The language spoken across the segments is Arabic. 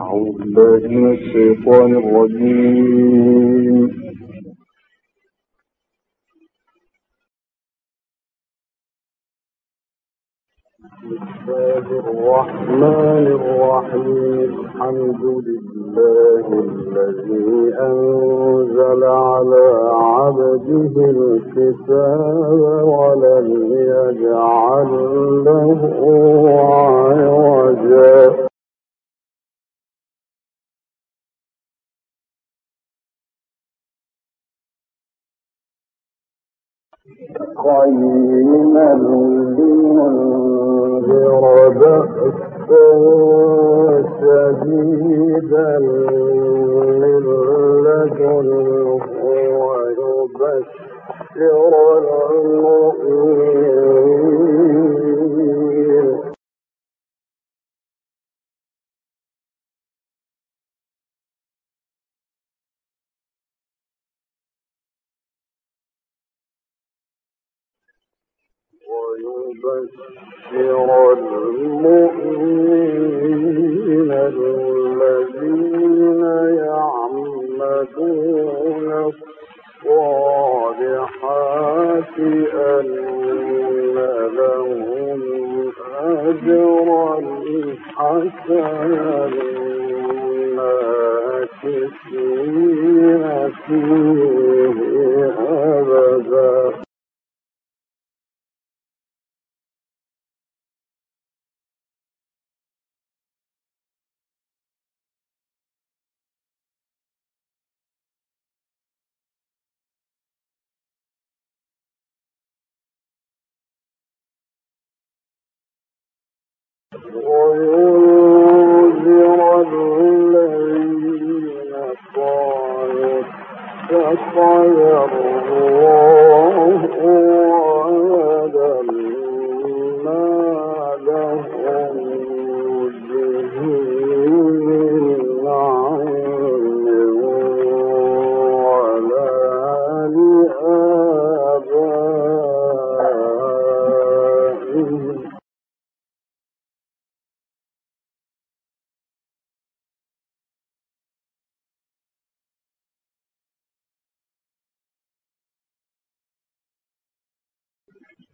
أعوذ بالله من الشيطان الرجيم الرحمن الرحيم الحمد لله الذي أنزل على عبده الكتاب ولم يجعل له عوجا قيما لينذر بأسا شديدا من لدنه ويبشر المؤمنين. ويبشر المؤمنين. وينذر الذين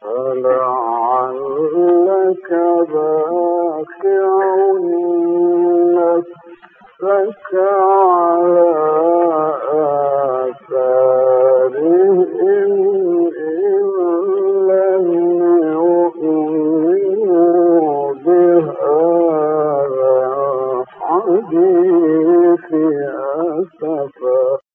فلعلك باخع نفسك على آثارهم الحديث أسفا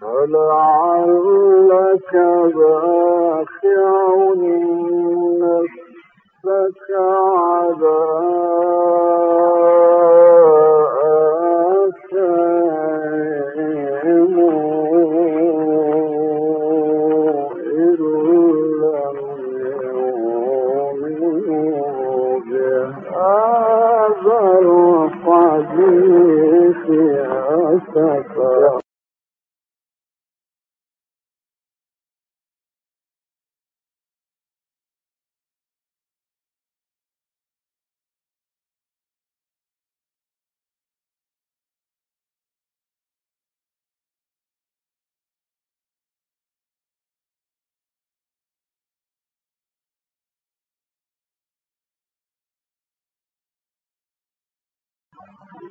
فلعلك باخع نفسك على آثارهم إن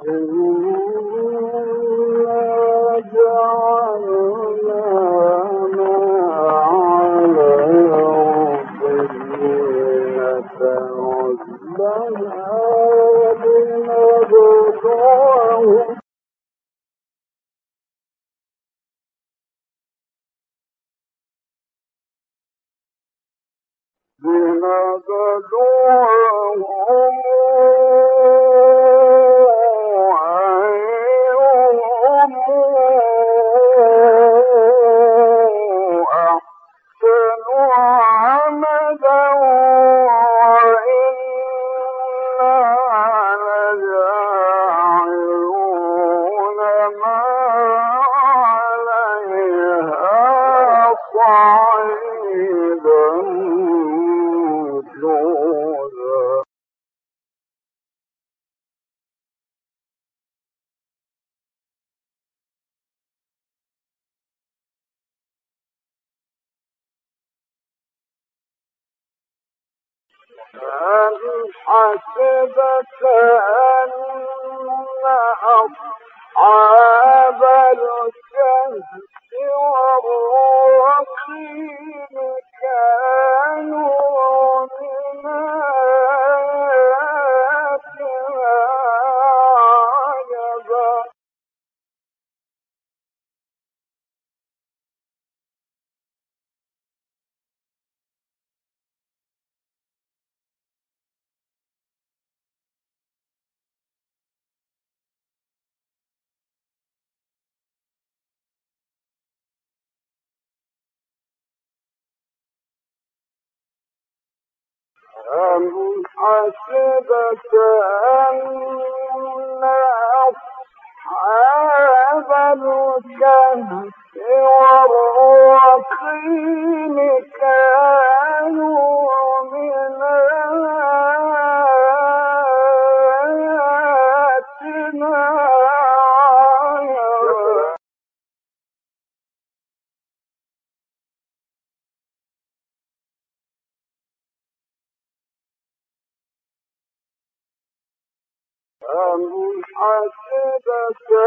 Oh, حسبك أن أصحاب الكهف والرقيم أم حسبت أن أصحاب الكهف والرقيم كانوا good.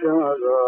chama.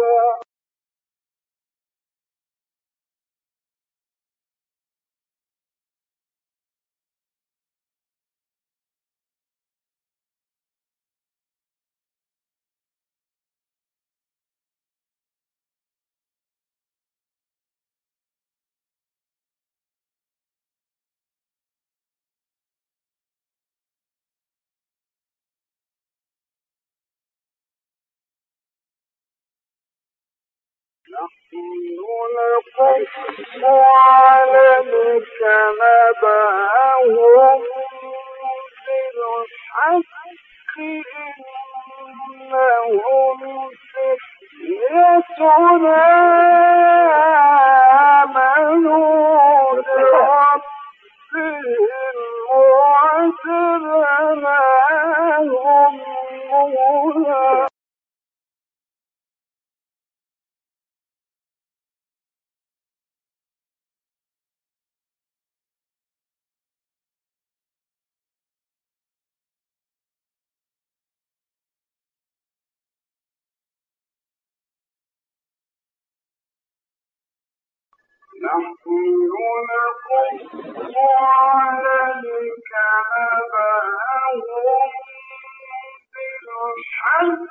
نقص عليك نبأهم بالحق إنهم فتية عليك نبأهم بالحق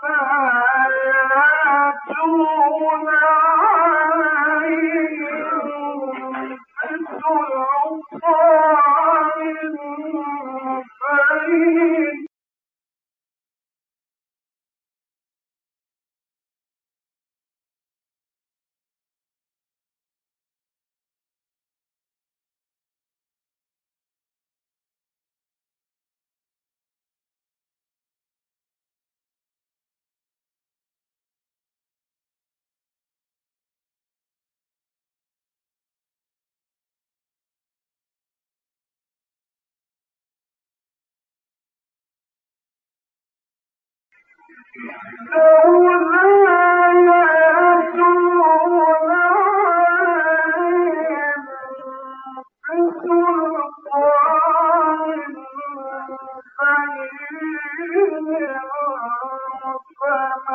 فَمَا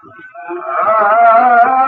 ہاں ہاں ہاں ہاں